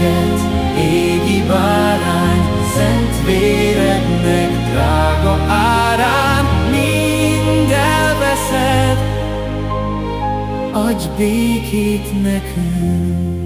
Bűneinket, égi bárány, Szent vérednek drága árán Mind elveszed, adj békét nekünk